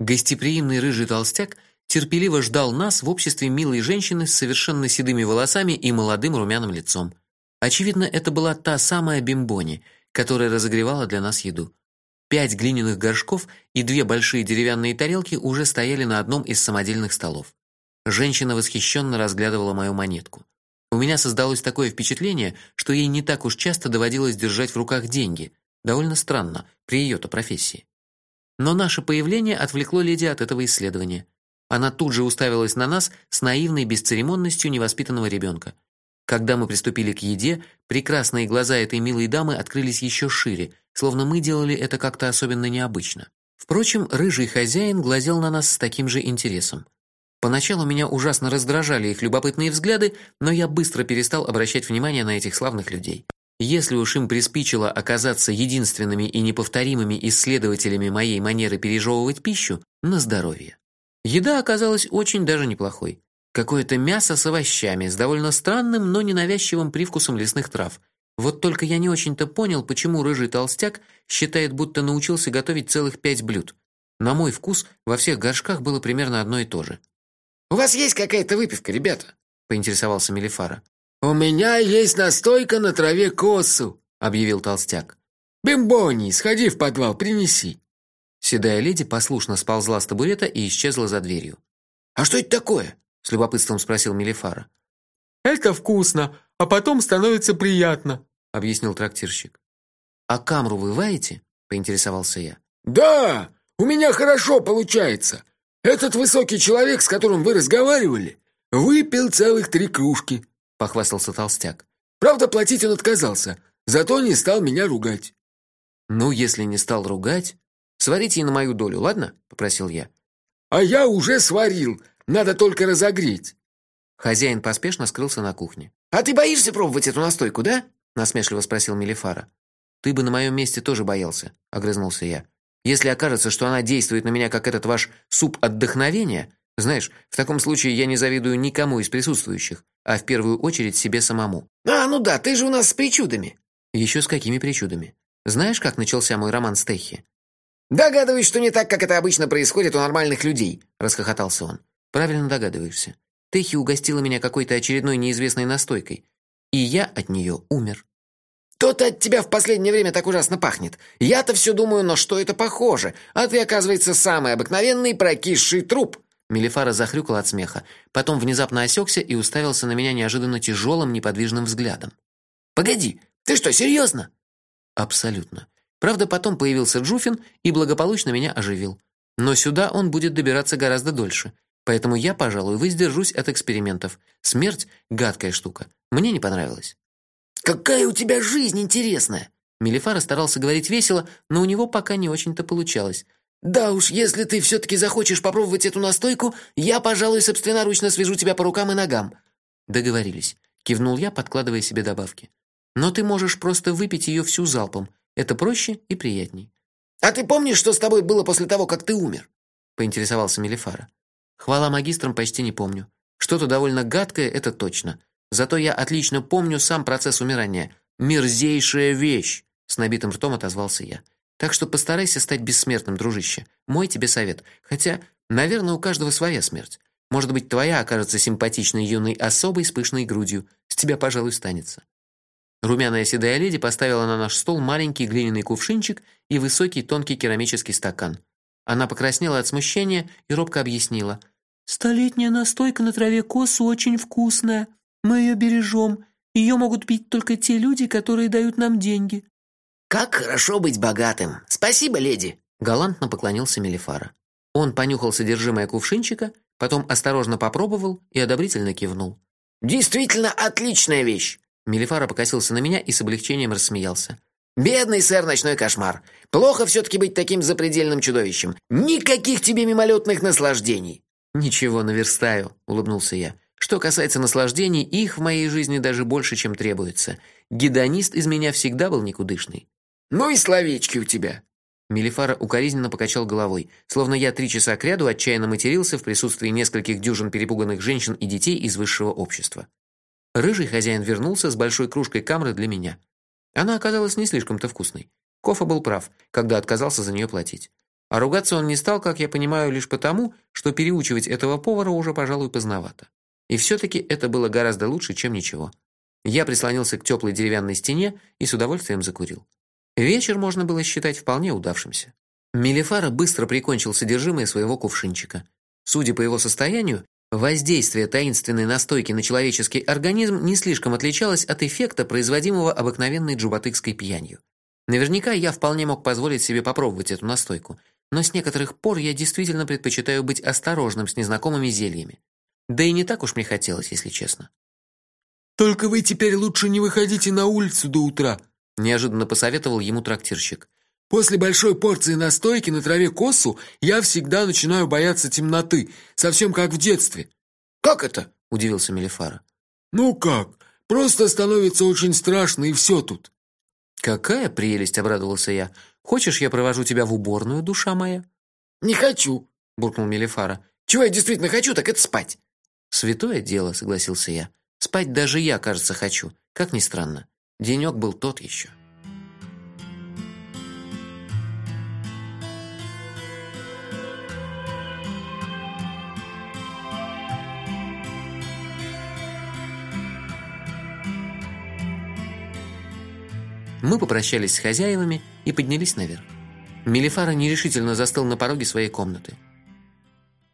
Гостеприимный рыжий толстяк терпеливо ждал нас в обществе милой женщины с совершенно седыми волосами и молодым румяным лицом. Очевидно, это была та самая Бимбони, которая разогревала для нас еду. Пять глиняных горшков и две большие деревянные тарелки уже стояли на одном из самодельных столов. Женщина восхищенно разглядывала мою монетку. У меня создалось такое впечатление, что ей не так уж часто доводилось держать в руках деньги. Довольно странно при ее то профессии. Но наше появление отвлекло леди от этого исследования. Она тут же уставилась на нас с наивной бесцеремонностью невоспитанного ребенка. Когда мы приступили к еде, прекрасные глаза этой милой дамы открылись еще шире, словно мы делали это как-то особенно необычно. Впрочем, рыжий хозяин глазел на нас с таким же интересом. Поначалу меня ужасно раздражали их любопытные взгляды, но я быстро перестал обращать внимание на этих славных людей. Если уж им приспичило оказаться единственными и неповторимыми исследователями моей манеры пережевывать пищу, на здоровье. Еда оказалась очень даже неплохой. Какое-то мясо с овощами, с довольно странным, но ненавязчивым привкусом лесных трав. Вот только я не очень-то понял, почему рыжий толстяк считает, будто научился готовить целых пять блюд. На мой вкус во всех горшках было примерно одно и то же. У вас есть какая-то выпивка, ребята? поинтересовался Мелифара. У меня есть настойка на траве косу, объявил толстяк. Бимбони, сходи в подвал, принеси. Седая леди послушно сползла с табурета и исчезла за дверью. А что это такое? с любопытством спросил Мелифара. Это вкусно, а потом становится приятно, объяснил трактирщик. А камру вы ваете? поинтересовался я. Да, у меня хорошо получается. Этот высокий человек, с которым вы разговаривали, выпил целых три кружки, похвастался толстяк. Правда, платить он отказался, зато не стал меня ругать. Ну, если не стал ругать, сварите на мою долю, ладно? попросил я. А я уже сварил, надо только разогреть. Хозяин поспешно скрылся на кухне. А ты боишься пробовать эту настойку, да? насмешливо спросил Мелифара. Ты бы на моем месте тоже боялся, огрызнулся я. Если окажется, что она действует на меня как этот ваш суп отдохновения, знаешь, в таком случае я не завидую никому из присутствующих, а в первую очередь себе самому. А, ну да, ты же у нас с причудами. Еще с какими причудами? Знаешь, как начался мой роман с Техи? Догадываюсь, что не так, как это обычно происходит у нормальных людей, расхохотался он. Правильно догадываешься. Техи угостила меня какой-то очередной неизвестной настойкой, и я от нее умер. То-то от тебя в последнее время так ужасно пахнет. Я-то все думаю, на что это похоже, а ты, оказывается, самый обыкновенный прокисший труп. Мелифара захрюкал от смеха, потом внезапно осекся и уставился на меня неожиданно тяжелым, неподвижным взглядом. Погоди, ты что, серьезно? Абсолютно. Правда, потом появился Джуфин и благополучно меня оживил. Но сюда он будет добираться гораздо дольше. Поэтому я, пожалуй, воздержусь от экспериментов. Смерть гадкая штука. Мне не понравилось. Какая у тебя жизнь интересная. Мелифара старался говорить весело, но у него пока не очень-то получалось. Да уж, если ты все таки захочешь попробовать эту настойку, я, пожалуй, собственноручно свяжу тебя по рукам и ногам. Договорились. Кивнул я, подкладывая себе добавки. Но ты можешь просто выпить ее всю залпом. Это проще и приятней. А ты помнишь, что с тобой было после того, как ты умер? поинтересовался Мелифара. Хвала магистрам почти не помню. Что-то довольно гадкое это точно. Зато я отлично помню сам процесс умирания. Мерзейшая вещь, с набитым ртом отозвался я. Так что постарайся стать бессмертным, дружище. Мой тебе совет. Хотя, наверное, у каждого своя смерть. Может быть, твоя окажется симпатичной юной особой с пышной грудью. С тебя, пожалуй, станется. Румяная седая леди поставила на наш стол маленький глиняный кувшинчик и высокий тонкий керамический стакан. Она покраснела от смущения и робко объяснила: Столетняя настойка на траве косу очень вкусная. Мы ее бережем. Ее могут пить только те люди, которые дают нам деньги. Как хорошо быть богатым. Спасибо, леди, галантно поклонился Мелифара. Он понюхал содержимое кувшинчика, потом осторожно попробовал и одобрительно кивнул. Действительно отличная вещь. Мелифара покосился на меня и с облегчением рассмеялся. Бедный сэр ночной кошмар. Плохо все таки быть таким запредельным чудовищем. Никаких тебе мимолетных наслаждений. Ничего, наверстаю, улыбнулся я. Что касается наслаждений, их в моей жизни даже больше, чем требуется. Гедонист из меня всегда был никудышный. Ну и словечки у тебя. Мелифара укоризненно покачал головой, словно я три часа кряду отчаянно матерился в присутствии нескольких дюжин перепуганных женщин и детей из высшего общества. Рыжий хозяин вернулся с большой кружкой камры для меня. Она оказалась не слишком-то вкусной. Кофа был прав, когда отказался за нее платить. А ругаться он не стал, как я понимаю, лишь потому, что переучивать этого повара уже, пожалуй, поздновато. И все таки это было гораздо лучше, чем ничего. Я прислонился к теплой деревянной стене и с удовольствием закурил. Вечер можно было считать вполне удавшимся. Мелифара быстро прикончил содержимое своего кувшинчика. Судя по его состоянию, воздействие таинственной настойки на человеческий организм не слишком отличалось от эффекта, производимого обыкновенной джубатыкской пьянью. Наверняка я вполне мог позволить себе попробовать эту настойку, но с некоторых пор я действительно предпочитаю быть осторожным с незнакомыми зельями. Да и не так уж мне хотелось, если честно. Только вы теперь лучше не выходите на улицу до утра, неожиданно посоветовал ему трактирщик. После большой порции настойки на траве косу я всегда начинаю бояться темноты, совсем как в детстве. Как это? удивился Мелифара. Ну как? Просто становится очень страшно и все тут. Какая прелесть, обрадовался я. Хочешь, я провожу тебя в уборную, душа моя? Не хочу, буркнул Мелифара. Чего я действительно хочу, так это спать. Святое дело, согласился я. Спать даже я, кажется, хочу. Как ни странно. Денек был тот еще. Мы попрощались с хозяевами и поднялись наверх. Мелифара нерешительно застыл на пороге своей комнаты.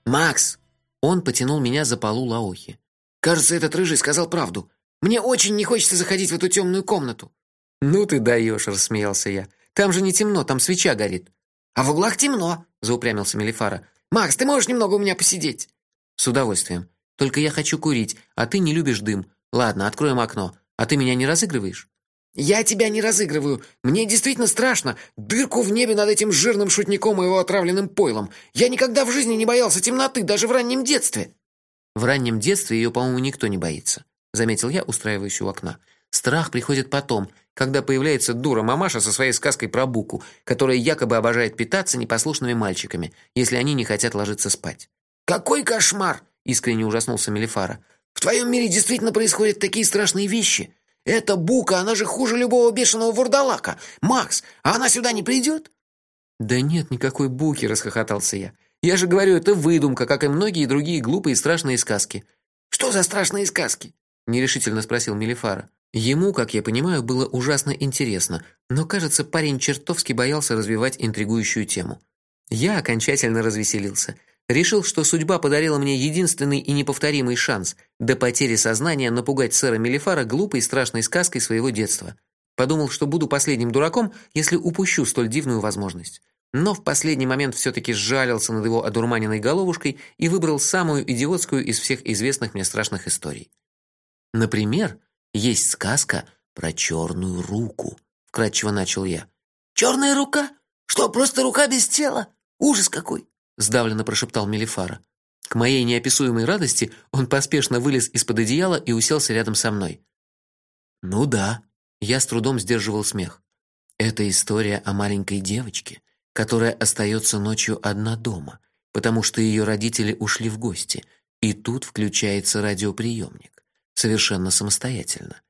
Макс, он потянул меня за полу лаохи. Кажется, этот рыжий сказал правду. Мне очень не хочется заходить в эту темную комнату. Ну ты даешь, рассмеялся я. Там же не темно, там свеча горит. А в углах темно, заупрямился Мелифара. Макс, ты можешь немного у меня посидеть? С удовольствием. Только я хочу курить, а ты не любишь дым. Ладно, откроем окно. А ты меня не разыгрываешь? Я тебя не разыгрываю. Мне действительно страшно. Дырку в небе над этим жирным шутником и его отравленным пойлом. Я никогда в жизни не боялся темноты, даже в раннем детстве. В раннем детстве ее, по-моему, никто не боится, заметил я, устраиваясь у окна. Страх приходит потом, когда появляется дура мамаша со своей сказкой про буку, которая якобы обожает питаться непослушными мальчиками, если они не хотят ложиться спать. Какой кошмар, искренне ужаснулся Мелифара. В твоем мире действительно происходят такие страшные вещи. Эта бука, она же хуже любого бешеного вурдалака. Макс, а она сюда не придет?» Да нет никакой буки, расхохотался я. Я же говорю, это выдумка, как и многие другие глупые и страшные сказки. Что за страшные сказки? Нерешительно спросил Мелифара. Ему, как я понимаю, было ужасно интересно, но, кажется, парень чертовски боялся развивать интригующую тему. Я окончательно развеселился. Решил, что судьба подарила мне единственный и неповторимый шанс до потери сознания напугать сэра Мелифара глупой и страшной сказкой своего детства. Подумал, что буду последним дураком, если упущу столь дивную возможность. Но в последний момент все таки сжалился над его одурманенной головушкой и выбрал самую идиотскую из всех известных мне страшных историй. Например, есть сказка про черную руку, вкратчиво начал я. Черная рука? Что, просто рука без тела? Ужас какой сдавленно прошептал Мелифара. К моей неописуемой радости он поспешно вылез из-под одеяла и уселся рядом со мной. Ну да, я с трудом сдерживал смех. Это история о маленькой девочке, которая остается ночью одна дома, потому что ее родители ушли в гости, и тут включается радиоприемник, совершенно самостоятельно.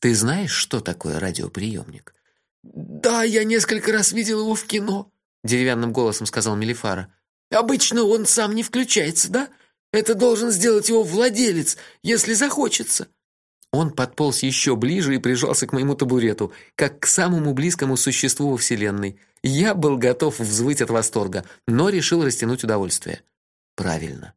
Ты знаешь, что такое радиоприемник? Да, я несколько раз видел его в кино, деревянным голосом сказал Мелифара. Обычно он сам не включается, да? Это должен сделать его владелец, если захочется. Он подполз еще ближе и прижался к моему табурету, как к самому близкому существу во вселенной. Я был готов взвыть от восторга, но решил растянуть удовольствие. Правильно.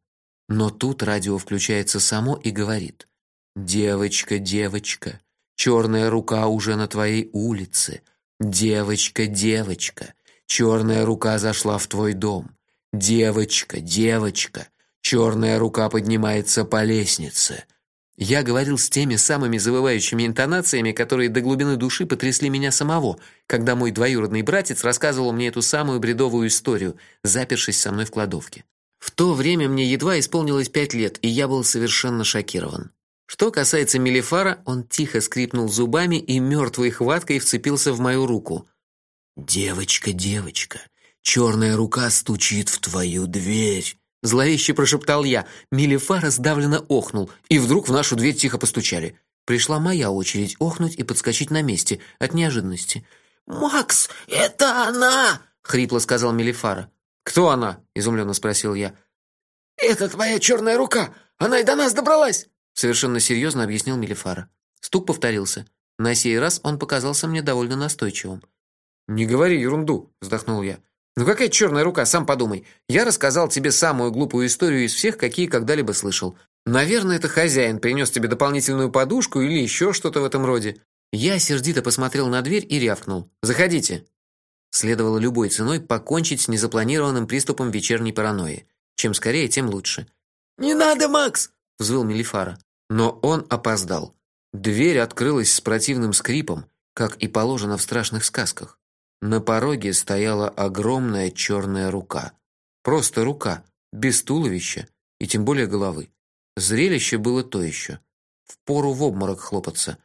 Но тут радио включается само и говорит: "Девочка, девочка, черная рука уже на твоей улице. Девочка, девочка, черная рука зашла в твой дом. Девочка, девочка, черная рука поднимается по лестнице. Я говорил с теми самыми завывающими интонациями, которые до глубины души потрясли меня самого, когда мой двоюродный братец рассказывал мне эту самую бредовую историю, запершись со мной в кладовке. В то время мне едва исполнилось пять лет, и я был совершенно шокирован. Что касается Мелифара, он тихо скрипнул зубами и мертвой хваткой вцепился в мою руку. Девочка, девочка, Черная рука стучит в твою дверь. Зловеще прошептал я. Милифара сдавленно охнул, и вдруг в нашу дверь тихо постучали. Пришла моя очередь охнуть и подскочить на месте от неожиданности. «Макс, это она!» — хрипло сказал Милифара. Кто она? изумленно спросил я. Это твоя черная рука. Она и до нас добралась, совершенно серьезно объяснил Мелифара. Стук повторился. На сей раз он показался мне довольно настойчивым. Не говори ерунду, вздохнул я. Ну какая черная рука, сам подумай. Я рассказал тебе самую глупую историю из всех, какие когда-либо слышал. Наверное, это хозяин принес тебе дополнительную подушку или еще что-то в этом роде. Я сердито посмотрел на дверь и рявкнул: "Заходите". Следовало любой ценой покончить с незапланированным приступом вечерней паранойи. Чем скорее, тем лучше. "Не надо, Макс", взвыл Мелифара, но он опоздал. Дверь открылась с противным скрипом, как и положено в страшных сказках. На пороге стояла огромная черная рука. Просто рука, без туловища и тем более головы. Зрелище было то еще. Впору в обморок хлопаться.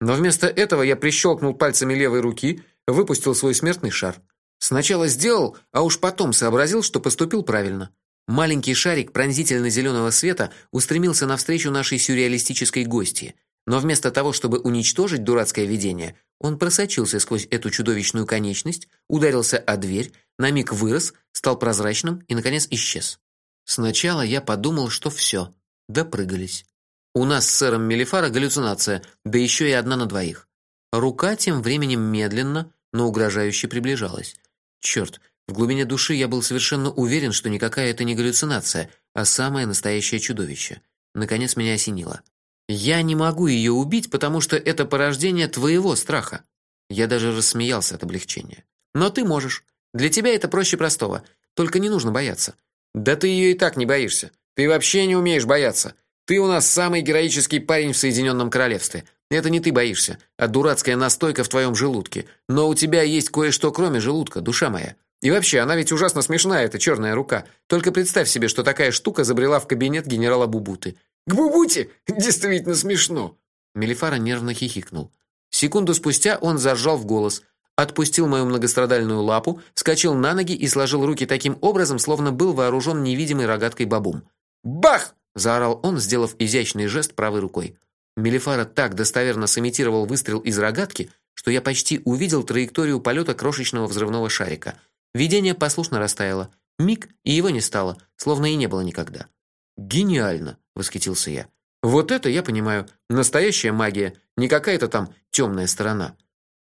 Но вместо этого я прищелкнул пальцами левой руки, выпустил свой смертный шар. Сначала сделал, а уж потом сообразил, что поступил правильно. Маленький шарик пронзительно зеленого света устремился навстречу нашей сюрреалистической гости, но вместо того, чтобы уничтожить дурацкое видение, он просочился сквозь эту чудовищную конечность, ударился о дверь, на миг вырос, стал прозрачным и наконец исчез. Сначала я подумал, что все, допрыгались. У нас с сэром Мелифара галлюцинация, да еще и одна на двоих. Рука тем временем медленно, но угрожающе приближалась. Черт, в глубине души я был совершенно уверен, что никакая это не галлюцинация, а самое настоящее чудовище. Наконец меня осенило. Я не могу ее убить, потому что это порождение твоего страха. Я даже рассмеялся от облегчения. Но ты можешь. Для тебя это проще простого. Только не нужно бояться. Да ты ее и так не боишься. Ты вообще не умеешь бояться. Ты у нас самый героический парень в Соединенном Королевстве. Это не ты боишься, а дурацкая настойка в твоем желудке. Но у тебя есть кое-что кроме желудка, душа моя. И вообще, она ведь ужасно смешная эта черная рука. Только представь себе, что такая штука забрела в кабинет генерала Бубуты. К Бубуте действительно смешно. Мелифара нервно хихикнул. Секунду спустя он заржал в голос, отпустил мою многострадальную лапу, вскочил на ноги и сложил руки таким образом, словно был вооружен невидимой рогаткой бабум. Бах! заорал он, сделав изящный жест правой рукой. Мелифара так достоверно сымитировал выстрел из рогатки, что я почти увидел траекторию полета крошечного взрывного шарика. Видение послушно растаяло. Миг, и его не стало, словно и не было никогда. Гениально, восхитился я. Вот это я понимаю, настоящая магия, не какая-то там темная сторона.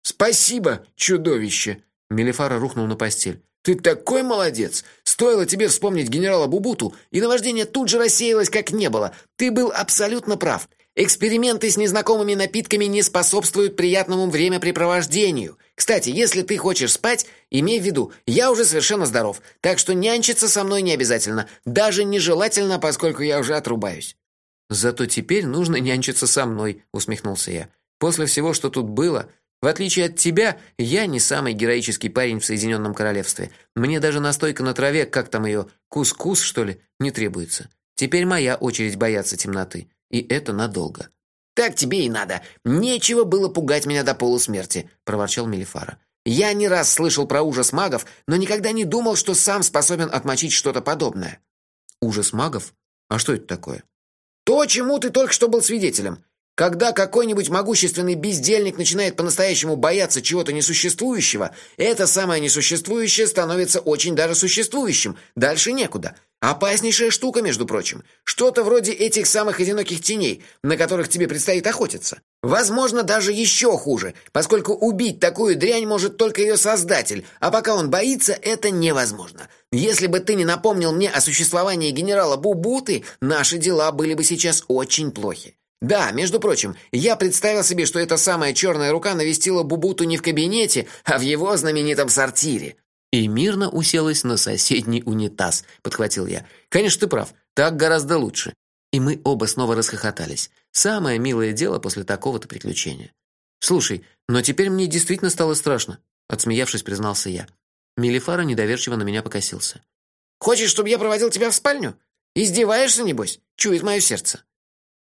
Спасибо, чудовище. Мелифара рухнул на постель. Ты такой молодец. Стоило тебе вспомнить генерала Бубуту, и наваждение тут же рассеялось, как не было. Ты был абсолютно прав. Эксперименты с незнакомыми напитками не способствуют приятному времяпрепровождению. Кстати, если ты хочешь спать, имей в виду, я уже совершенно здоров, так что нянчиться со мной не обязательно, даже нежелательно, поскольку я уже отрубаюсь. Зато теперь нужно нянчиться со мной, усмехнулся я. После всего, что тут было, в отличие от тебя, я не самый героический парень в Соединенном королевстве. Мне даже настойка на траве, как там ее, кус-кус, что ли, не требуется. Теперь моя очередь бояться темноты. И это надолго. Так тебе и надо. Нечего было пугать меня до полусмерти, проворчал Мелифара. Я не раз слышал про ужас магов, но никогда не думал, что сам способен отмочить что-то подобное. Ужас магов? А что это такое? То, чему ты только что был свидетелем. Когда какой-нибудь могущественный бездельник начинает по-настоящему бояться чего-то несуществующего, это самое несуществующее становится очень даже существующим. Дальше некуда. Опаснейшая штука, между прочим. Что-то вроде этих самых одиноких теней, на которых тебе предстоит охотиться. Возможно, даже еще хуже, поскольку убить такую дрянь может только ее создатель, а пока он боится, это невозможно. Если бы ты не напомнил мне о существовании генерала Бубуты, наши дела были бы сейчас очень плохи. Да, между прочим, я представил себе, что эта самая черная рука навестила Бубуту не в кабинете, а в его знаменитом сортире. И мирно уселась на соседний унитаз, подхватил я. Конечно, ты прав. Так гораздо лучше. И мы оба снова расхохотались. Самое милое дело после такого-то приключения. Слушай, но теперь мне действительно стало страшно, отсмеявшись, признался я. Мелифара недоверчиво на меня покосился. Хочешь, чтобы я проводил тебя в спальню? Издеваешься небось? Чует мое сердце.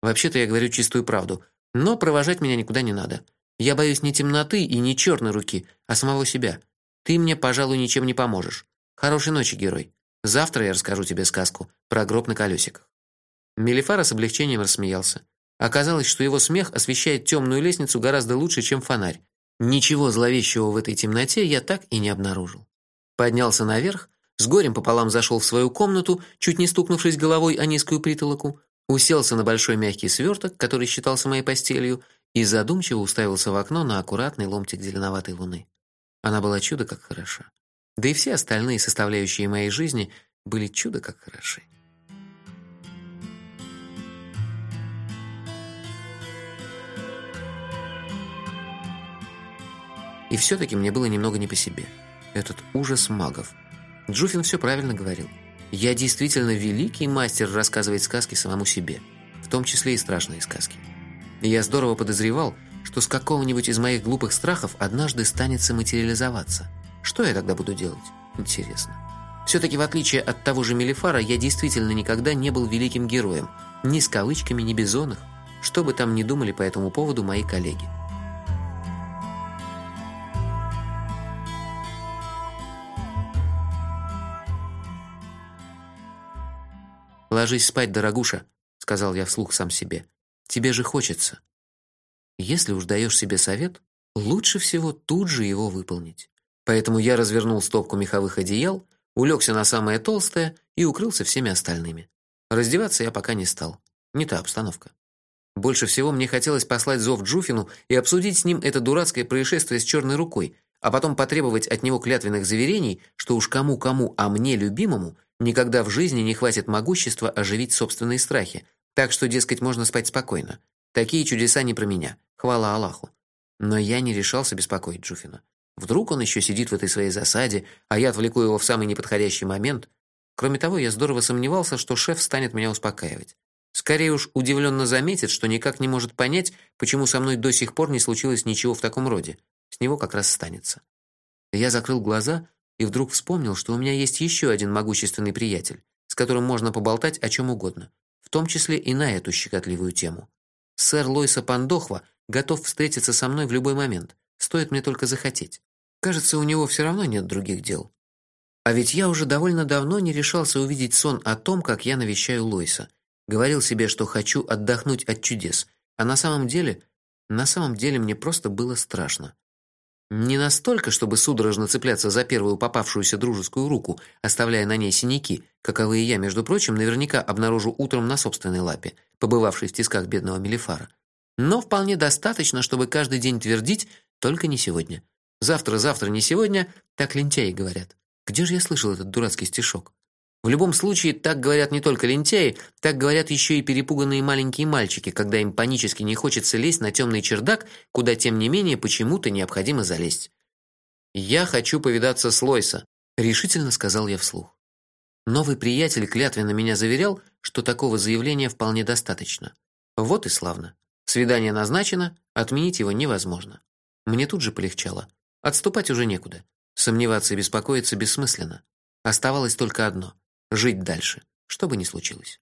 Вообще-то я говорю чистую правду, но провожать меня никуда не надо. Я боюсь не темноты и не черной руки, а самого себя. Ты мне, пожалуй, ничем не поможешь. Хорошей ночи, герой. Завтра я расскажу тебе сказку про гроб на колесиках. Мелифара с облегчением рассмеялся. Оказалось, что его смех освещает темную лестницу гораздо лучше, чем фонарь. Ничего зловещего в этой темноте я так и не обнаружил. Поднялся наверх, с горем пополам зашел в свою комнату, чуть не стукнувшись головой о низкую притолоку, уселся на большой мягкий сверток, который считался моей постелью, и задумчиво уставился в окно на аккуратный ломтик зеленоватой луны. Она была чудо как хороша. Да и все остальные составляющие моей жизни были чудо как хороши. И все таки мне было немного не по себе. Этот ужас магов. Джуфин все правильно говорил. Я действительно великий мастер рассказывать сказки самому себе, в том числе и страшные сказки. И я здорово подозревал, что с какого-нибудь из моих глупых страхов однажды станется материализоваться. Что я тогда буду делать? Интересно. все таки в отличие от того же Мелифара, я действительно никогда не был великим героем, ни с кавычками, ни бизонах, что бы там ни думали по этому поводу мои коллеги. Ложись спать, дорогуша, сказал я вслух сам себе. Тебе же хочется. Если уж даешь себе совет, лучше всего тут же его выполнить. Поэтому я развернул стопку меховых одеял, улегся на самое толстое и укрылся всеми остальными. Раздеваться я пока не стал. Не та обстановка. Больше всего мне хотелось послать зов Джуфину и обсудить с ним это дурацкое происшествие с черной рукой, а потом потребовать от него клятвенных заверений, что уж кому-кому, а мне любимому никогда в жизни не хватит могущества оживить собственные страхи, так что, дескать, можно спать спокойно. Такие чудеса не про меня. Хвала Аллаху. Но я не решался беспокоить Джуфина. Вдруг он еще сидит в этой своей засаде, а я отвлеку его в самый неподходящий момент. Кроме того, я здорово сомневался, что шеф станет меня успокаивать. Скорее уж удивленно заметит, что никак не может понять, почему со мной до сих пор не случилось ничего в таком роде. С него как раз станется. Я закрыл глаза и вдруг вспомнил, что у меня есть еще один могущественный приятель, с которым можно поболтать о чем угодно в том числе и на эту щекотливую тему. Сэр Лойса Пандохва готов встретиться со мной в любой момент, стоит мне только захотеть. Кажется, у него все равно нет других дел. А ведь я уже довольно давно не решался увидеть сон о том, как я навещаю Лойса. Говорил себе, что хочу отдохнуть от чудес, а на самом деле, на самом деле мне просто было страшно. Не настолько, чтобы судорожно цепляться за первую попавшуюся дружескую руку, оставляя на ней синяки, каковые я, между прочим, наверняка обнаружу утром на собственной лапе, побывавшей в тисках бедного Мелифара. Но вполне достаточно, чтобы каждый день твердить только не сегодня. Завтра, завтра, не сегодня, так лентяи говорят. Где же я слышал этот дурацкий стишок? В любом случае, так говорят не только лентяи, так говорят еще и перепуганные маленькие мальчики, когда им панически не хочется лезть на темный чердак, куда тем не менее почему-то необходимо залезть. Я хочу повидаться с Лойса, решительно сказал я вслух. Новый приятель клятвенно меня заверял, что такого заявления вполне достаточно. Вот и славно. Свидание назначено, отменить его невозможно. Мне тут же полегчало. Отступать уже некуда. Сомневаться и беспокоиться бессмысленно. Оставалось только одно жить дальше, что бы ни случилось.